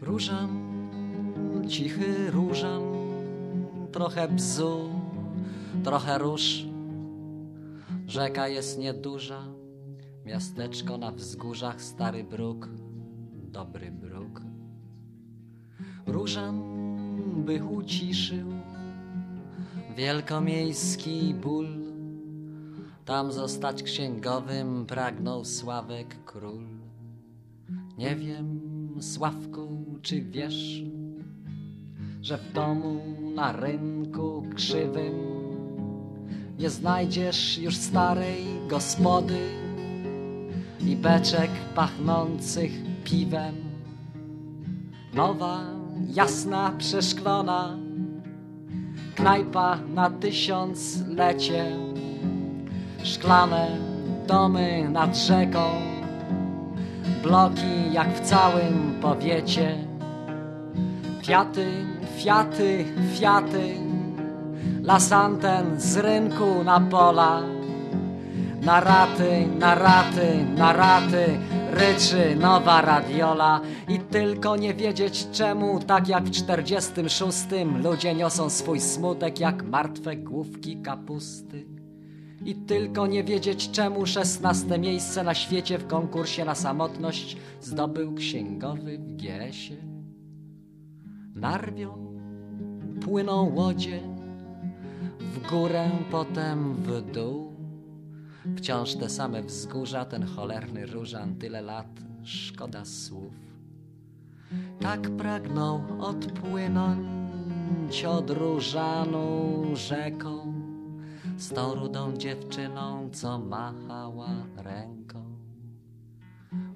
Różan, cichy różan, trochę bzu, trochę róż. Rzeka jest nieduża, miasteczko na wzgórzach, stary bruk, dobry bruk. Różan by uciszył wielkomiejski ból. Tam zostać księgowym pragnął Sławek król. Nie wiem, Sławku, czy wiesz, że w domu na rynku krzywym nie znajdziesz już starej gospody i beczek pachnących piwem. Nowa, jasna, przeszklona knajpa na tysiąclecie, szklane domy nad rzeką, bloki jak w całym powiecie. Fiaty, fiaty, fiaty, lasanten z rynku na pola, na raty, na raty, na raty, ryczy nowa radiola i tylko nie wiedzieć czemu, tak jak w czterdziestym szóstym ludzie niosą swój smutek jak martwe główki kapusty. I tylko nie wiedzieć czemu szesnaste miejsce na świecie w konkursie na samotność zdobył księgowy w GS-ie. Narwią, płyną łodzie, w górę, potem w dół. Wciąż te same wzgórza, ten cholerny różan, tyle lat, szkoda słów. Tak pragnął odpłynąć od różanu rzeką z tą rudą dziewczyną, co machała ręką.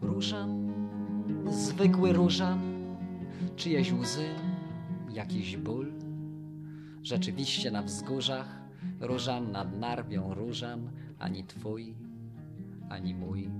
Różan, zwykły różan, czyjeś łzy, jakiś ból. Rzeczywiście na wzgórzach różan nad narwią różan, ani twój, ani mój.